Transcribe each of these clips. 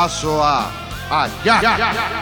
abraço a. a...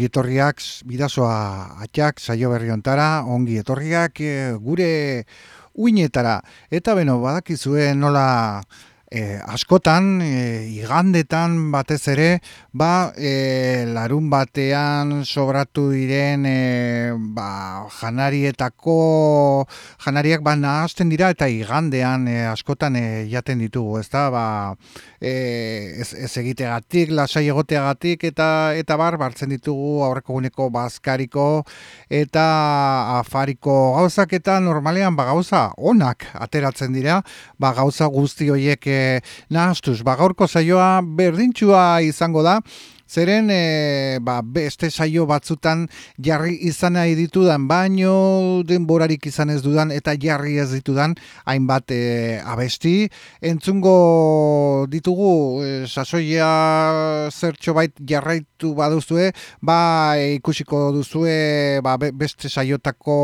ongi etorriak, bidazoa atxak, saio berri ontara, ongi etorriak eh, gure uinetara. Eta beno, badakizue nola e, askotan, e, igandetan batez ere, ba, e, larun batean sobratu diren e, ba, janarietako janariak ba nahazten dira eta igandean e, askotan e, jaten ditugu, ez da, ba, e, ez, ez egitegatik, lasai egoteagatik eta eta bar, bartzen ditugu aurreko guneko bazkariko eta afariko gauzak eta normalean ba, gauza onak ateratzen dira, ba, gauza guzti horiek e, nahastuz, ba, gaurko zaioa berdintxua izango da, Zeren, e, ba, beste saio batzutan jarri izan nahi ditudan, baino denborarik izan ez dudan eta jarri ez ditudan hainbat e, abesti. Entzungo ditugu, e, sasoia zertxo bait jarraitu baduzue, ba, ikusiko duzue ba, beste saiotako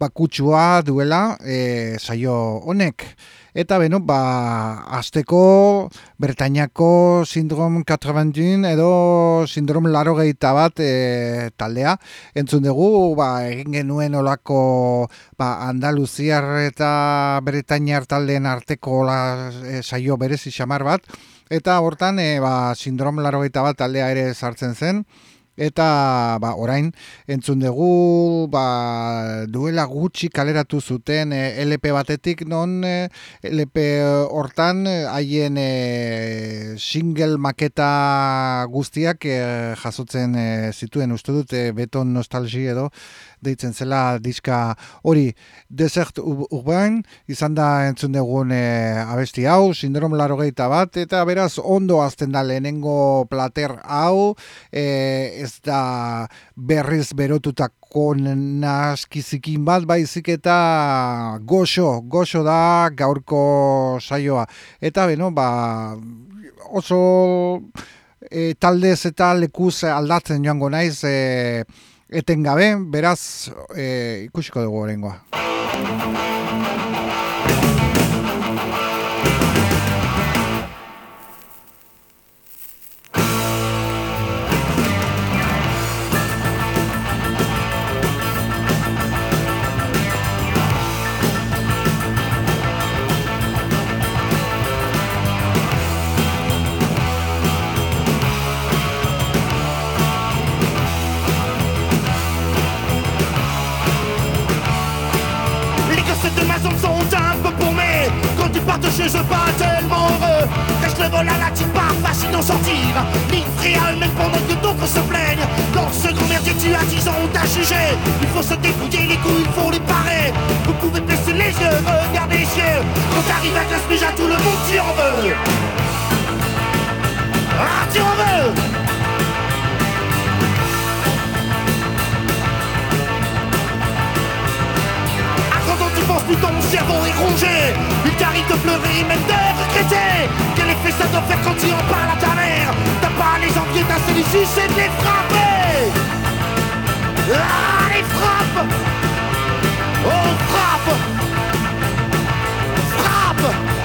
bakutsua duela e, saio honek. Eta beno, ba, azteko Bertainako sindrom 90 edo sindrom laro bat e, taldea. Entzun dugu, ba, egin genuen olako ba, Andaluziar eta Bretainiar taldeen arteko la, e, saio berezi xamar bat. Eta hortan, e, ba, sindrom laro bat taldea ere sartzen zen. Eta ba, orain entzun dugu ba, duela gutxi kaleratu zuten e, LP batetik non e, LP hortan haien e, single maketa guztiak e, jasotzen e, zituen. Uste dut beton nostalgi edo deitzen zela diska hori desert urbain, izan da entzun dugun e, abesti hau, sindrom laro bat, eta beraz ondo azten da lehenengo plater hau, e, ez da berriz berotutako naskizikin bat, baizik eta goxo, goxo da gaurko saioa. Eta beno, ba, oso e, taldez eta lekuz aldatzen joango naiz, e, etengabe, beraz e, ikusiko dugu horrengoa. Je suis pas tellement heureux Reste le vol à la petite part, facile d'en sortir. Réelle même pendant que d'autres se plaignent. Dans ce grand merdier tu as 10 ans, on t'a jugé Il faut se débrouiller les couilles, il faut les parer. Vous pouvez baisser les yeux, regardez les yeux Quand t'arrives avec un à tout le monde tu en veux Ah tu en veux plus ton cerveau est rongé. T'arrive de pleurer et même de regretter Quel effet ça doit faire quand tu en parles à ta mère? T'as pas les envies d'un seul c'est de les frapper. Ah Oh frappe. Frappe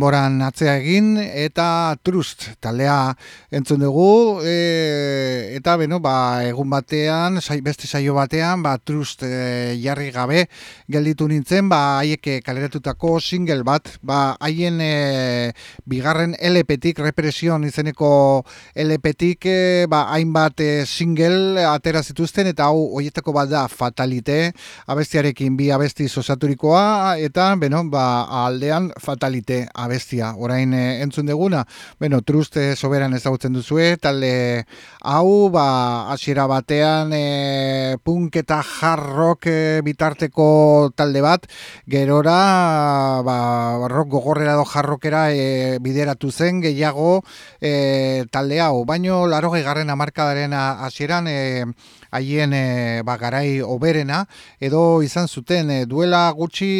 denboran atzea egin eta trust taldea entzun dugu. E, eta beno, ba, egun batean, beste saio batean, ba, trust e, jarri gabe gelditu nintzen, ba, haiek kaleratutako single bat, ba, haien e, bigarren LP-tik, represion izeneko LP-tik, e, ba, hainbat e, single atera zituzten eta hau hoietako bat da fatalite, abestiarekin bi abesti sosaturikoa eta, beno, ba, aldean fatalite abestia orain e, entzun deguna bueno truste soberan ezagutzen duzue talde hau ba hasiera batean e, punk eta hard rock e, bitarteko talde bat. Gerora ba rock gogorrera do hard rockera e, bideratu zen gehiago e, talde hau. Baino 80garren hamarkadaren hasieran e, haien e, ba, garai oberena edo izan zuten e, duela gutxi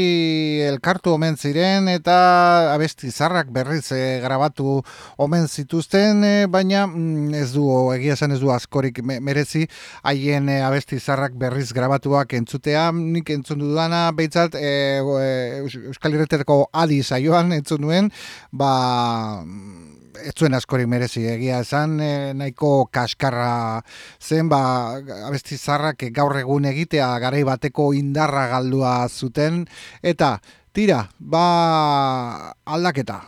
elkartu omen ziren eta abesti zarrak berriz e, grabatu omen zituzten e, baina mm, ez du egia esan ez du askorik merezi haien e, abesti zarrak berriz grabatuak entzutea. Nik entzun dudana behitzat e, Euskal Irreteteko adi saioan entzun nuen ba ez zuen askorik merezi. Egia esan e, nahiko kaskarra zen ba abesti zarrak gaur egun egitea garai bateko indarra galdua zuten. Eta tira ba aldaketa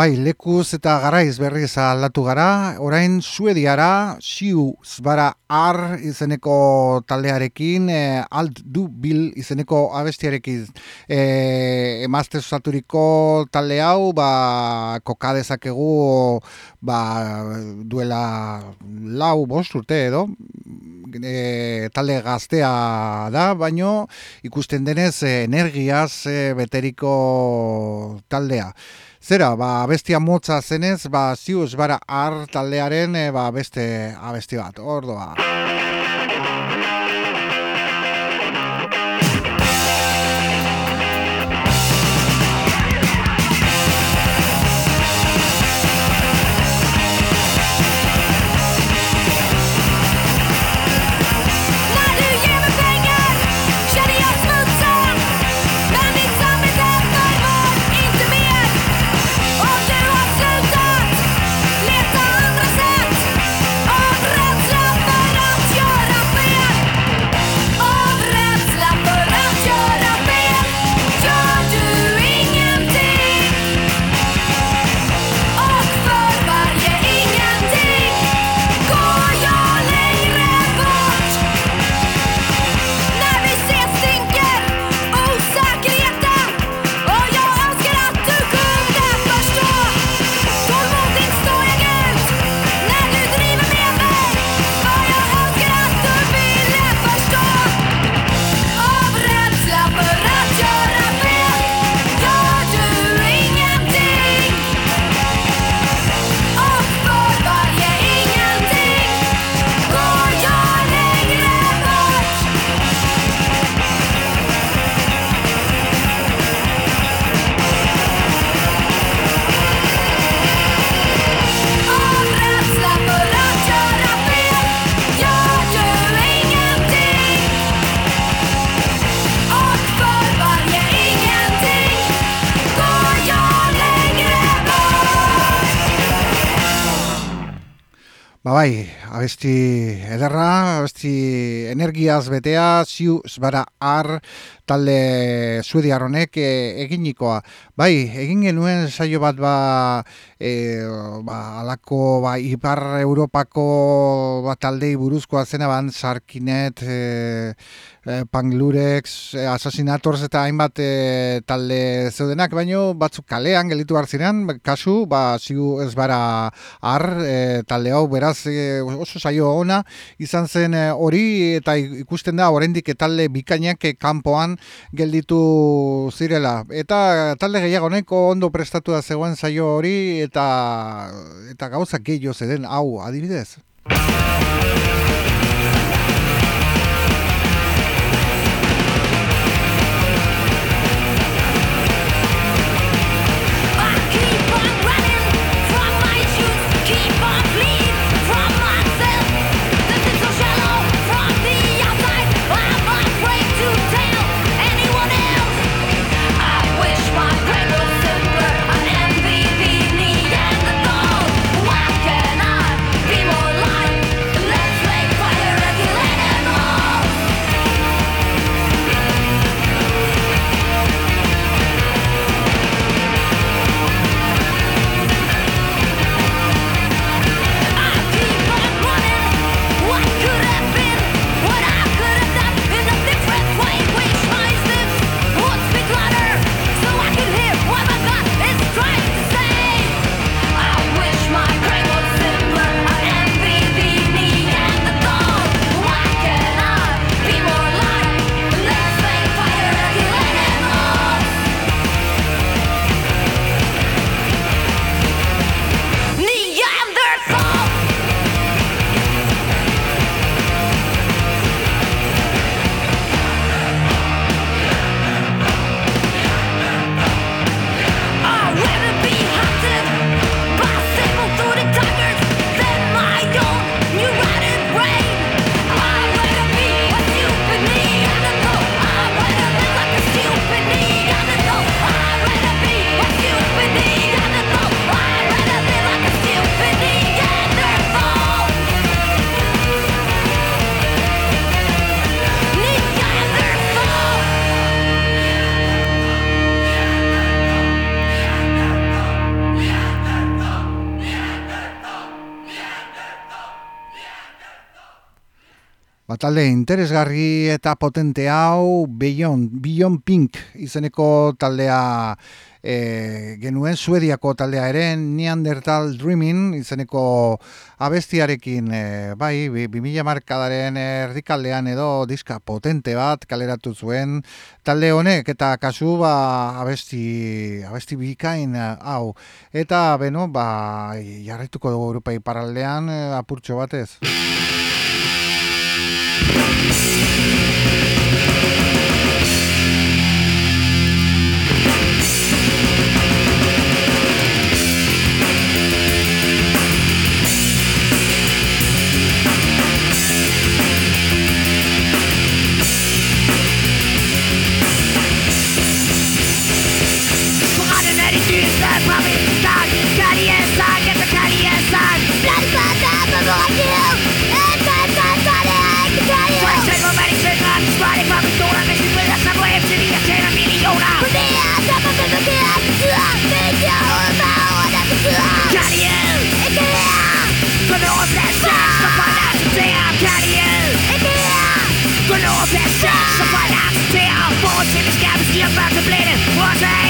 bai, lekuz eta garaiz berriz aldatu gara, orain suediara, siu zbara ar izeneko taldearekin, e, alt du bil izeneko abestiarekin e, emazte zuzaturiko talde hau, ba, kokadezakegu ba, duela lau bost urte edo, e, talde gaztea da, baino ikusten denez energiaz e, beteriko taldea. Zera, ba, bestia motza zenez, ba, ziuz, bara, ar taldearen, e, ba, beste abesti bat, ordoa. Abesti ederra, abesti energiaz betea, ziu zbara ar, talde suediar honek e, eginikoa. Bai, egin genuen saio bat ba, e, ba alako ba, Ipar Europako ba, taldei buruzkoa zena ban, Sarkinet, e, e, Panglurex, e, Assassinators eta hainbat e, talde zeudenak, baino batzuk kalean gelitu hartziren, kasu, ba, ziu ez bara ar, e, talde hau, beraz, e, oso saio ona, izan zen hori, eta ikusten da, oraindik talde bikainak kanpoan gelditu zirela. Eta talde gehiago neko ondo prestatu da zegoen zaio hori eta eta gauza gehiago zeden hau adibidez. Talde interesgarri eta potente hau Beyond, Beyond Pink izeneko taldea e, genuen Suediako taldea ere Neanderthal Dreaming izeneko abestiarekin e, bai, 2000 markadaren erdikaldean edo diska potente bat kaleratu zuen talde honek eta kasu ba, abesti, abesti bikain hau eta beno ba, jarraituko dugu Europai paraldean e, apurtxo batez. Thank I'm about to bleeding. What's that?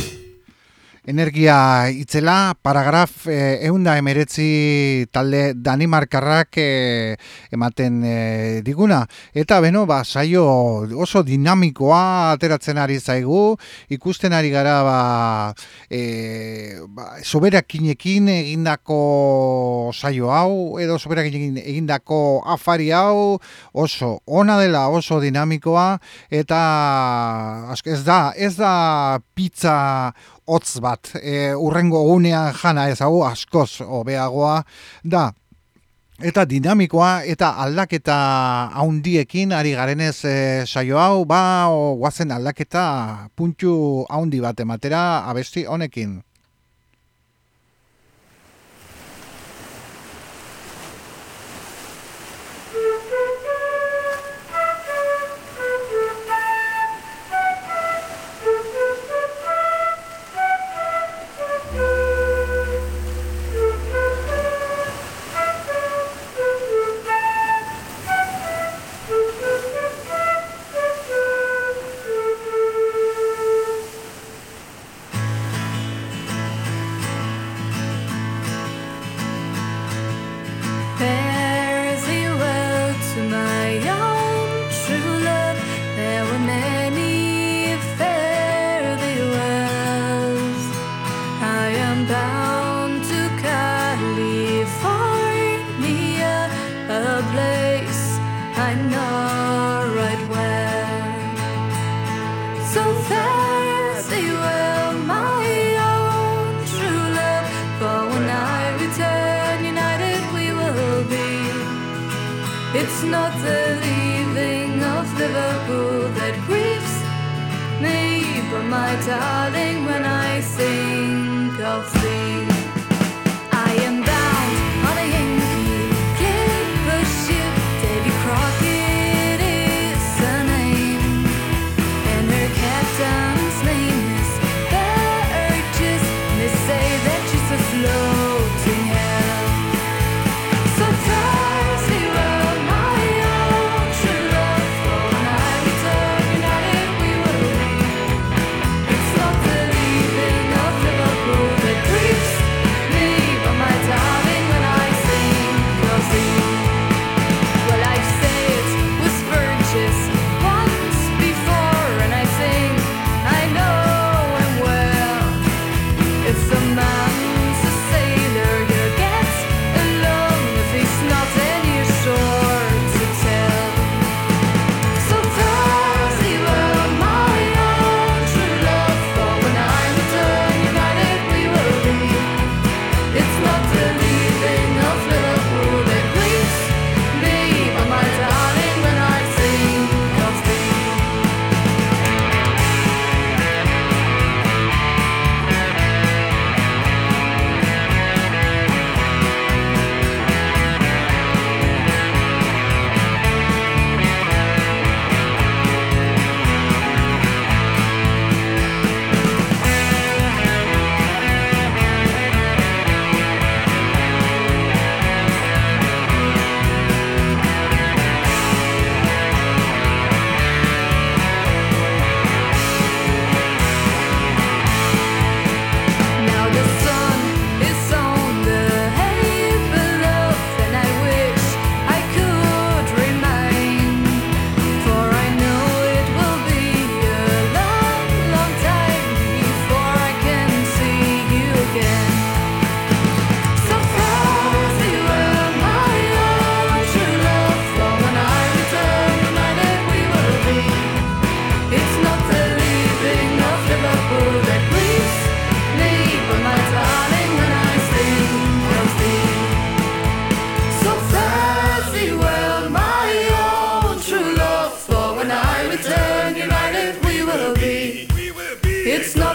Energia itzela, paragraf e, eunda emeretzi talde Danimarkarrak e, ematen e, diguna. Eta beno, ba, saio oso dinamikoa ateratzen ari zaigu, ikusten ari gara ba, e, ba, soberakinekin egindako saio hau, edo soberakinekin egindako afari hau, oso ona dela oso dinamikoa, eta ez da, ez da pizza hotz bat. E, urrengo gunean jana ezagu askoz hobeagoa da. Eta dinamikoa eta aldaketa haundiekin ari garenez e, saio hau ba o, guazen aldaketa puntu haundi bat ematera abesti honekin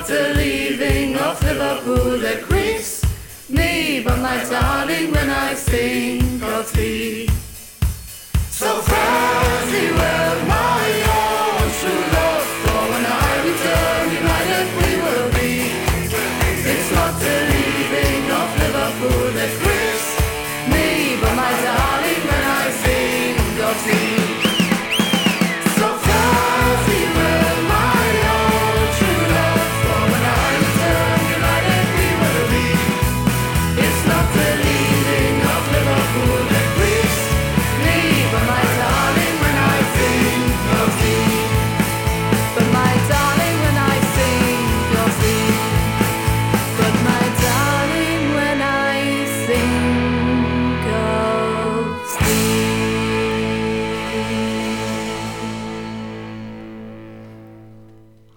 after leaving off Liverpool that creeps me, but my darling, when I think of thee, so fancy well.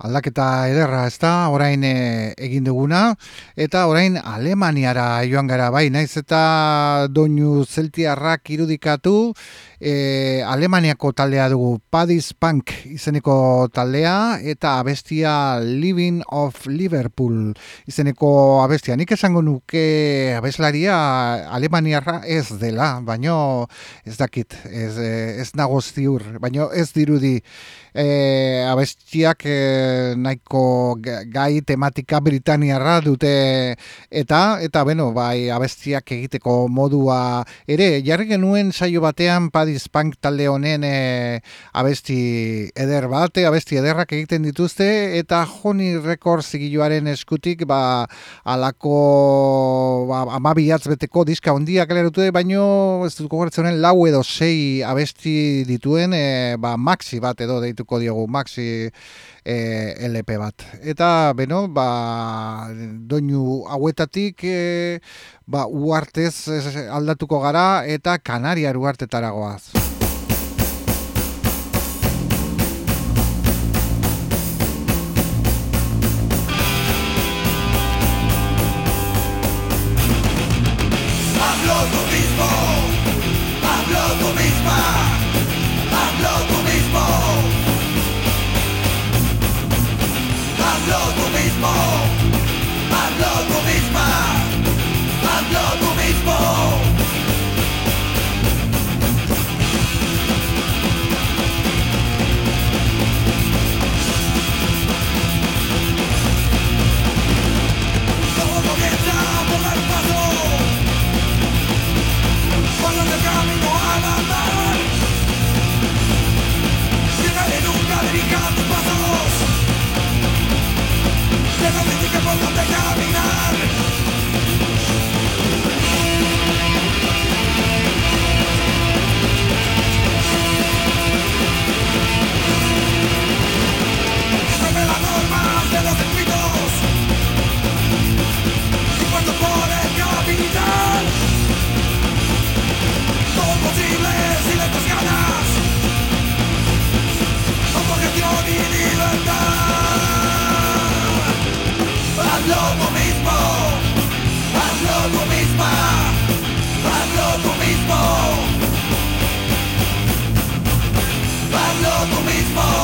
Aldaketa ederra ez da, orain e, egin duguna, eta orain Alemaniara joan gara bai, naiz eta doinu zeltiarrak irudikatu, e, Alemaniako taldea dugu, Paddy's Punk izeneko taldea, eta abestia Living of Liverpool izeneko abestia. Nik esango nuke abeslaria Alemaniarra ez dela, baino ez dakit, ez, ez nago ziur, baino ez dirudi e, abestiak e, nahiko gai tematika britaniarra dute eta eta beno bai abestiak egiteko modua ere jarri genuen saio batean Padis Punk talde honen e, abesti eder bate abesti ederrak egiten dituzte eta Joni Records zigiluaren eskutik ba alako ba, amabiatz beteko diska ondia kaleratu baino ez dut gogoratzen lau edo sei abesti dituen e, ba, maxi bat edo deituko diogu maxi e, LP bat. Eta, beno, ba, doinu hauetatik e, ba, uartez aldatuko gara eta Kanariar Please,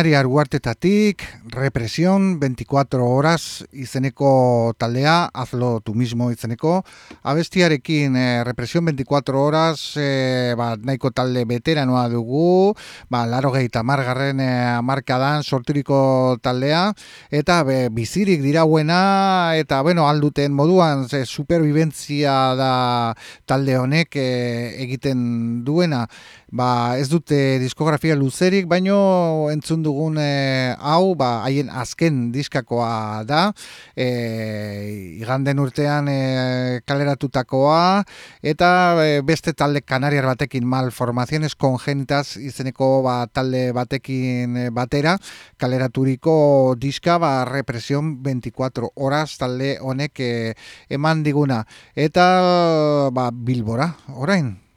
Kanariar guartetatik, represión 24 horas izeneko taldea, hazlo tu mismo izeneko, abestiarekin e, represión 24 horas, e, ba, nahiko talde veteranoa dugu, ba, laro gehieta margarren e, amarkadan sorturiko taldea, eta be, bizirik dirauena, eta bueno, alduten moduan, ze, superviventzia da talde honek egiten duena, ba, ez dute diskografia luzerik, baino entzun dugun e, hau, ba, haien azken diskakoa da, e, iganden urtean e, kaleratutakoa, eta e, beste talde kanariar batekin malformaziones congenitas izeneko ba, talde batekin e, batera, kaleraturiko diska, ba, represión 24 horas talde honek e, eman diguna. Eta ba, bilbora, orain.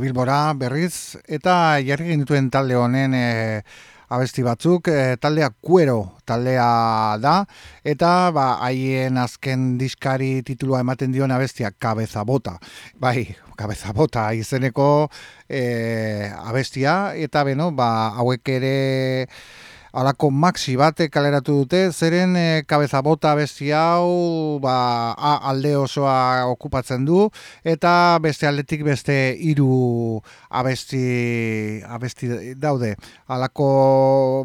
Bilbora berriz eta jarri genituen talde honen e, abesti batzuk e, taldea kuero taldea da eta ba haien azken diskari titulua ematen dion abestia kabeza bota. Bai kabeza bota izeneko e, abestia eta beno ba hauek ere alako maxi bate kaleratu dute, zeren e, kabeza bota besti hau ba, alde osoa okupatzen du, eta beste aldetik beste hiru abesti, abesti daude. Alako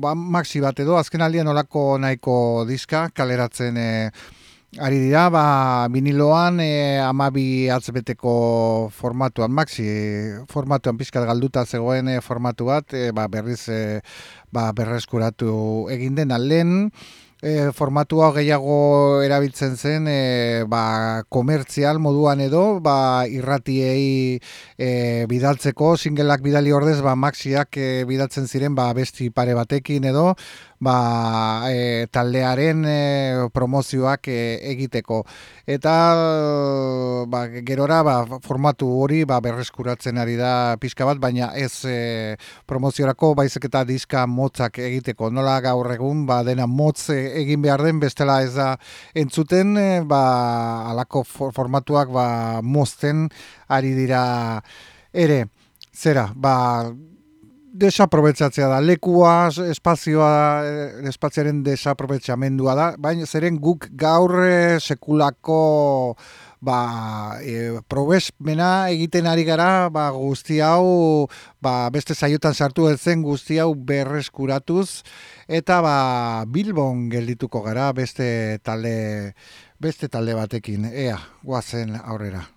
ba, maxi bat edo, azken aldean olako nahiko diska kaleratzen e, ari dira, ba, viniloan e, amabi atzbeteko formatuan, maxi formatuan pizkat galduta zegoen e, formatu bat, e, ba, berriz e, ba, berreskuratu egin den. Lehen, e, formatua gehiago erabiltzen zen e, ba, komertzial moduan edo ba, irratiei e, bidaltzeko, singelak bidali ordez ba, maxiak e, bidaltzen ziren ba, besti pare batekin edo ba, e, taldearen e, promozioak e, egiteko. Eta ba, gerora ba, formatu hori ba, berreskuratzen ari da pixka bat, baina ez e, promoziorako baizik eta diska motzak egiteko. Nola gaur egun ba, dena motz egin behar den, bestela ez da entzuten, ba, alako formatuak ba, mozten ari dira ere. Zera, ba, desaprobetsatzea da, lekua, espazioa, eh, espaziaren desaprobetsamendua da, baina zeren guk gaur eh, sekulako ba, e, probesmena egiten ari gara ba, guzti hau ba, beste saiotan sartu zen guzti hau berreskuratuz. Eta ba, Bilbon geldituko gara beste talde beste talde batekin. Ea, guazen aurrera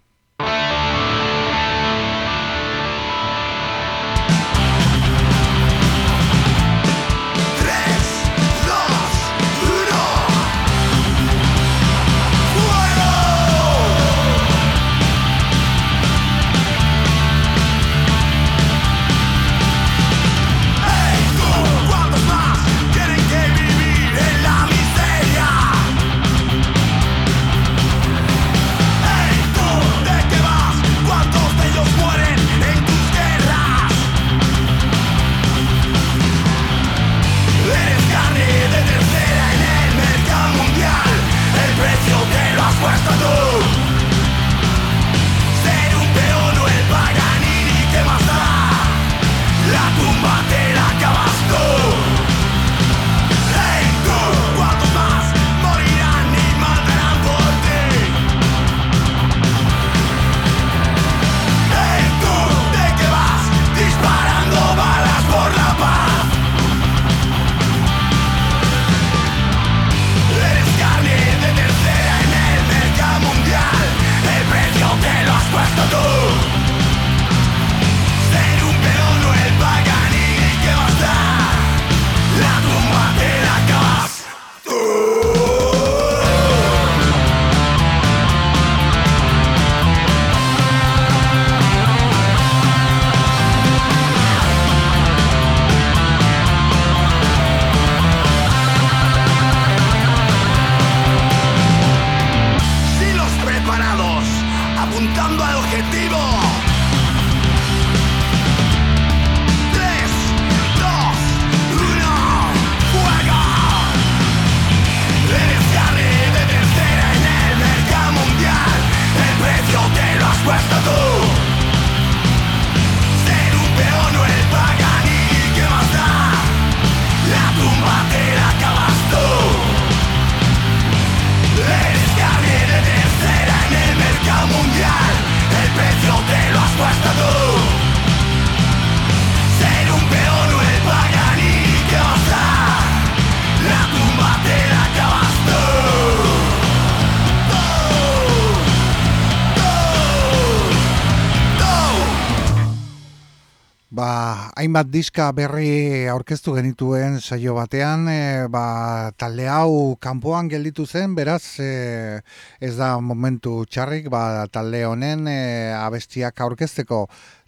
hainbat diska berri aurkeztu genituen saio batean, e, ba, talde hau kanpoan gelditu zen, beraz e, ez da momentu txarrik, ba, talde honen e, abestiak aurkezteko.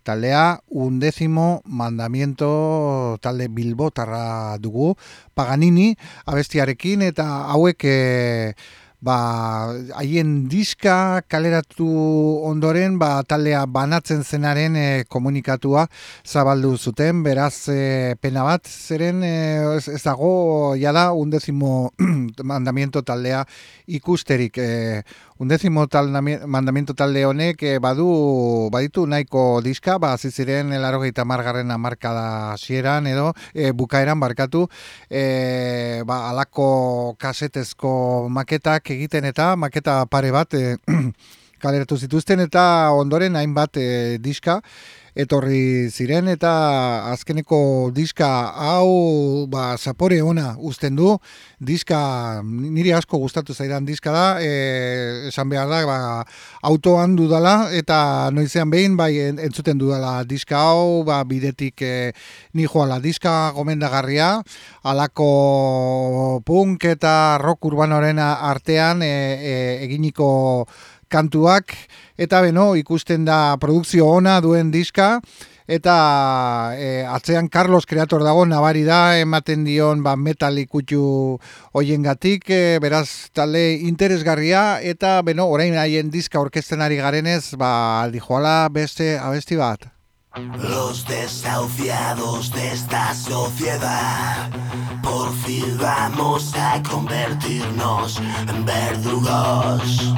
Taldea undezimo mandamiento talde bilbotarra dugu, Paganini abestiarekin eta hauek... E, ba, haien diska kaleratu ondoren ba, taldea banatzen zenaren e, komunikatua zabaldu zuten, beraz e, pena bat zeren e, ez, dago jada undezimo mandamiento taldea ikusterik e, undezimo tal, mandamiento talde honek e, badu baditu nahiko diska, ba, ziren elarogeita margarren amarkada sieran edo e, bukaeran barkatu. E, ba, alako kasetezko maketak egiten eta maketa pare bat e, kaleratu zituzten eta ondoren hainbat e, diska etorri ziren eta azkeneko diska hau ba, zapore ona uzten du. Diska niri asko gustatu zaidan diska da e, esan behar da ba, autoan dudala eta noizean behin bai entzuten dudala diska hau ba, bidetik e, ni joala diska gomendagarria. Alako punk eta rock urbanoren artean e, e, eginiko kantuak eta beno ikusten da produkzio ona duen diska eta e, atzean Carlos Kreator dago nabari da ematen dion ba, metal ikutu hoiengatik e, beraz talde interesgarria eta beno orain haien diska orkesten ari garenez ba aldi joala beste abesti bat Los desahuciados de esta sociedad, por fin vamos a convertirnos en verdugos.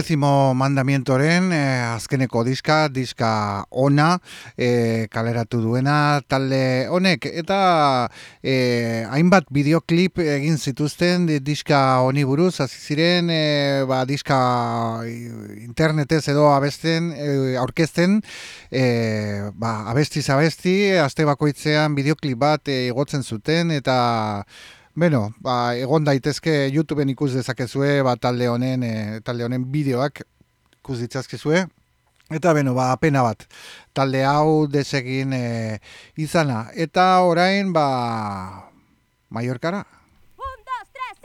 Undécimo mandamientoren eh, azkeneko diska, diska ona eh, kaleratu duena talde honek. Eta eh, hainbat bideoklip egin zituzten diska honi buruz, hasi ziren eh, ba, diska internetez edo abesten, eh, aurkezten eh, ba, abesti zabesti, aste bakoitzean bideoklip bat eh, igotzen zuten. Eta Beno, ba, egon daitezke YouTubeen ikus dezakezue, ba, talde honen, e, talde honen bideoak ikus ditzazkezue. Eta beno, ba, pena bat, talde hau desegin e, izana. Eta orain, ba, Mallorcara. Un, dos, tres!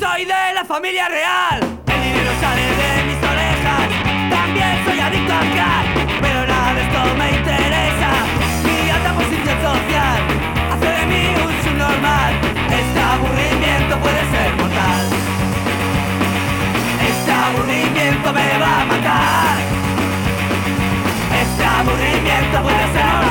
Soy de la familia real. Puede ser mortal. Este aburrimiento me va a matar. Este aburrimiento puede ser.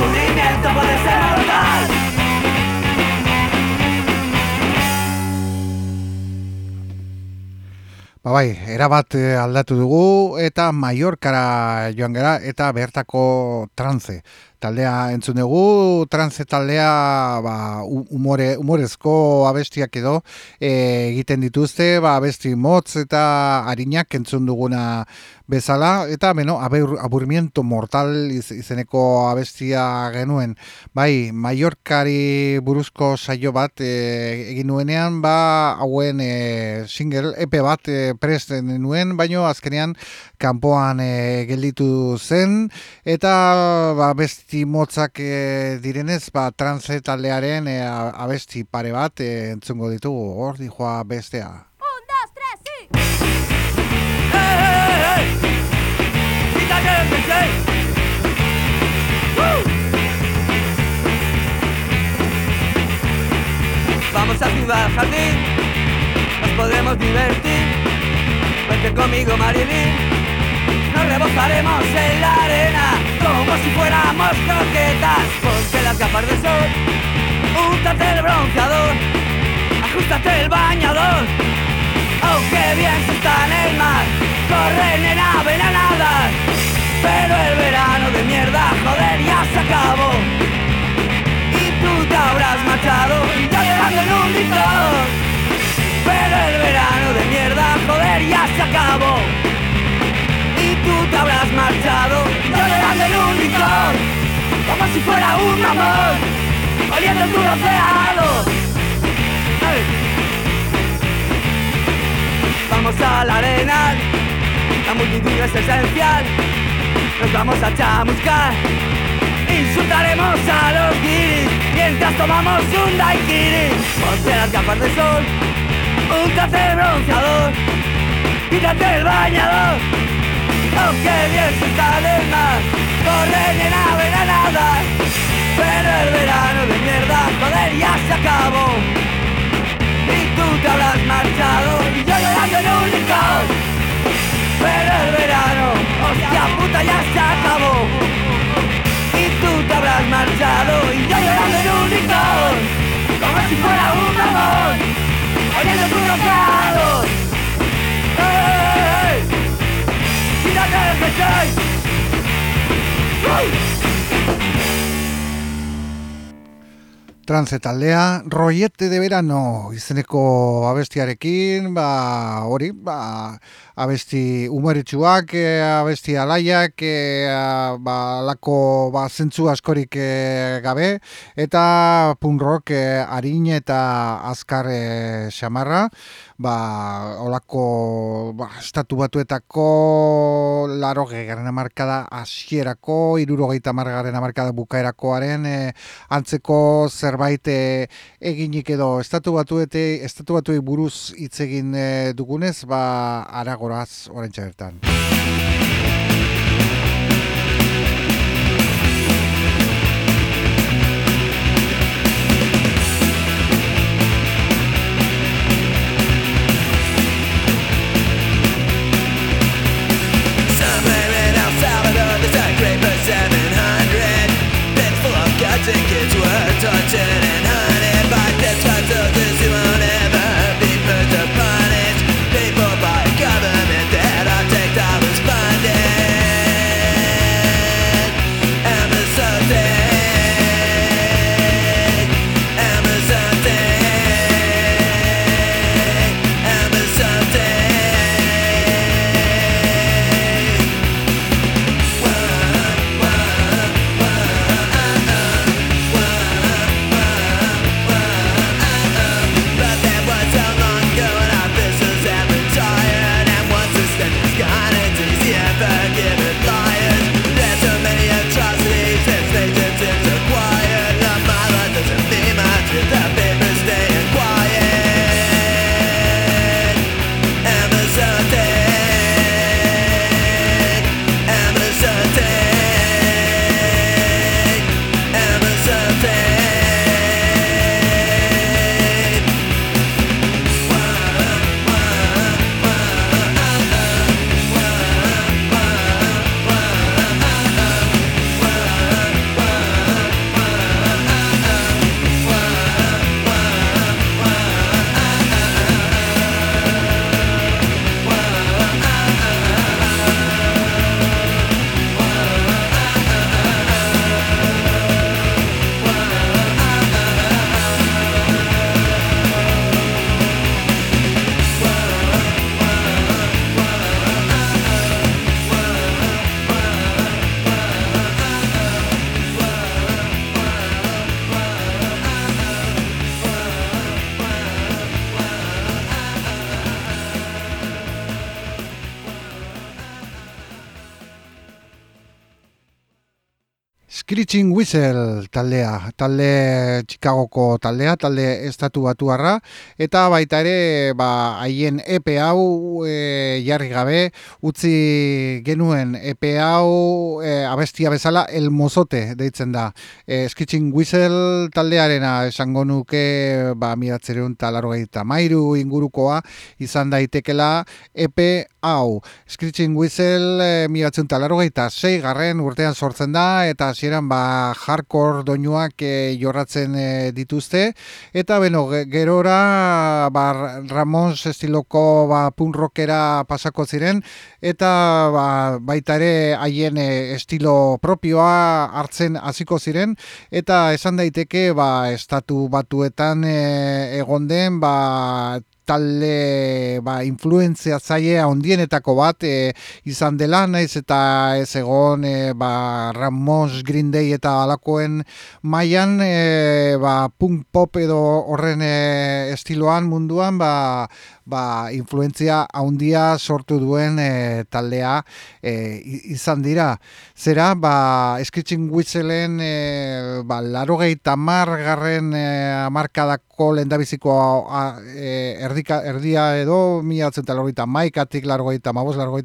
Aburrimiento puede ser mortal. Ba bai, erabat eh, aldatu dugu eta Mallorcara joan gara eta bertako trance. Taldea entzun dugu, trance taldea ba, umore, umorezko abestiak edo eh, egiten dituzte, ba, abesti motz eta harinak entzun duguna bezala, eta beno, abur, aburmiento mortal iz, izeneko abestia genuen. Bai, Mallorcari buruzko saio bat eh, egin nuenean, ba, hauen eh, single, EP bat eh, prest nuen, baino azkenean kanpoan eh, gelditu zen, eta ba, abesti motzak eh, direnez, ba, trance taldearen eh, abesti pare bat eh, entzungo ditugu, hor dijoa bestea. Vamos a Ciudad Jardín, nos podremos divertir. Vente conmigo, Marilyn. Nos rebozaremos en la arena como si fuéramos croquetas. Ponte las gafas de sol, úntate el bronceador, ajustate el bañador. Aunque bien se está en el mar, corre nena, ven a nadar. Pero el verano de mierda, joder, ya se acabó. Y tú te habrás marchado, yo llorando en un licor. Pero el verano de mierda, joder, ya se acabó. Y tú te habrás marchado, yo llorando en un licor. Como si fuera un amor, oliendo tu. ¡Ay! Vamos a la arena, la multitud es esencial. Nos vamos a chamuscar, insultaremos a los guiris mientras tomamos un daiquiri. Ponte las gafas de sol, úntate el bronceador, quítate el bañador. Aunque bien se está del mar, corre nena, ven a nadar. Pero el verano de mierda, joder, ya se acabó. Y tú te habrás marchado y yo llorando en un licor Pero el verano, hostia puta ya se acabó Y tú te habrás marchado y yo llorando en un licor Como si fuera un amor Oyendo tus rosados ¡Hey! ¡Quítate el jersey! ¡Uh! Trance taldea, roiete de verano izeneko abestiarekin, ba, hori, ba, abesti umoritxuak, eh, abesti alaiak, eh, ba, lako ba, zentzu askorik eh, gabe, eta punk rock eh, harin eta azkar eh, xamarra, ba, olako ba, estatu batuetako laro garen amarkada asierako, irurogeita margaren amarkada bukaerakoaren eh, antzeko zerbait eh, eginik edo estatu batuete, estatu batuei buruz hitz egin eh, dugunez, ba, for us Orange Ev'den. Seven hundred, then full of guts and kids were tortured and. Screeching Whistle taldea, talde Chicagoko taldea, talde estatu batuarra, eta baita ere, ba, haien EP hau e, jarri gabe, utzi genuen EP hau e, abestia bezala El Mozote deitzen da. E, Screeching Whistle taldearena esango nuke, ba, miratzereun talarro gaita mairu ingurukoa, izan daitekela EP hau. Screeching Whistle e, miratzen talarro gaita sei garren urtean sortzen da, eta ziera ba hardcore doinuak e, jorratzen e, dituzte. Eta beno gerora ba Ramos estiloko ba punk rockera pasako ziren. Eta ba, baita ere haien e, estilo propioa hartzen hasiko ziren. Eta esan daiteke ba estatu batuetan e, egon den ba talde ba, influentzia zaie ondienetako bat e, izan dela, naiz eta ez egon e, ba, Ramos Green Day eta alakoen mailan e, ba, punk pop edo horren e, estiloan munduan ba, ba, influentzia haundia sortu duen e, taldea e, izan dira. Zera, ba, eskritxin guitzelen e, ba, laro tamar garren e, amarkadako lendabiziko e, erdika, erdia edo, mi atzen talorita maikatik laro gehi tamabos, laro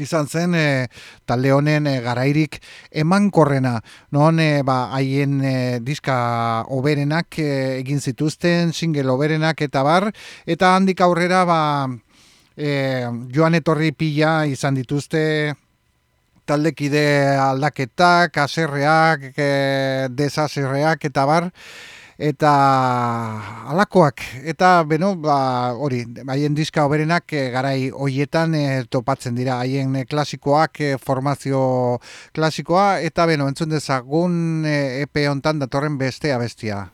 izan zen e, talde honen e, garairik emankorrena. Non e, ba haien e, diska oberenak egin zituzten single oberenak eta bar. Eta handik aurrera ba e, joan etorri pila izan dituzte taldekide aldaketak aserreak e, desaserreak eta bar eta alakoak eta beno ba hori haien diska oberenak e, garai hoietan e, topatzen dira. Haien e, klasikoak formazio klasikoa eta beno entzun dezagun e, epe hontan datorren beste abestia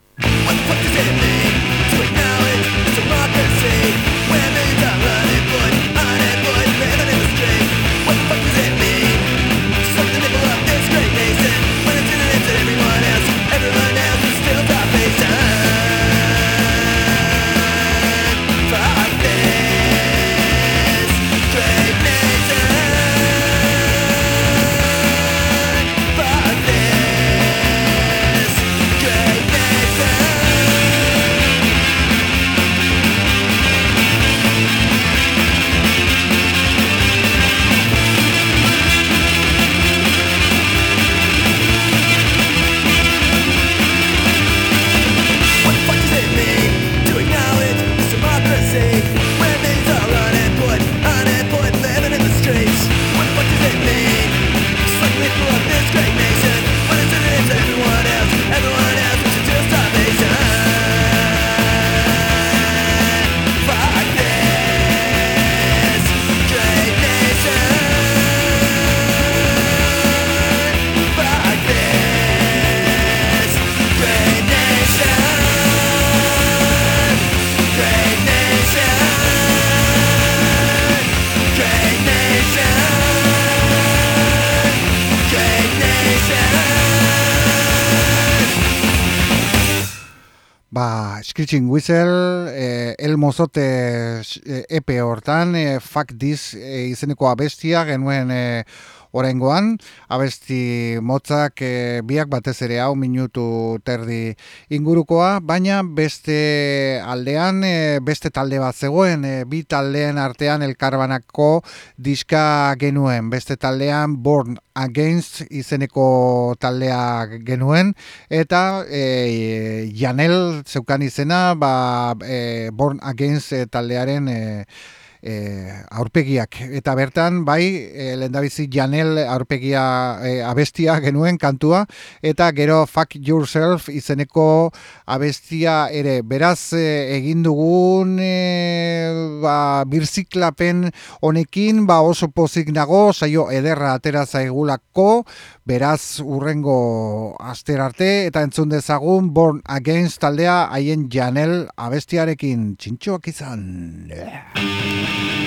Screeching Whistle, eh, El Mozote eh, epe hortan, eh, Fuck This eh, izeneko abestia genuen eh, Orengoan, abesti motzak e, biak batez ere hau minutu terdi ingurukoa, baina beste aldean, e, beste talde bat zegoen, e, bi taldeen artean elkarbanako diska genuen, beste taldean Born Against izeneko taldea genuen, eta e, Janel zeukan izena, ba, Born Against taldearen e, aurpegiak. Eta bertan, bai, e, lehendabizi Janel aurpegia e, abestia genuen kantua, eta gero Fuck Yourself izeneko abestia ere. Beraz, e, egin dugun e, ba, birziklapen honekin, ba, oso pozik nago, saio ederra atera zaigulako, beraz, urrengo aster arte, eta entzun dezagun, Born Against taldea, haien Janel abestiarekin txintxoak izan. Yeah. you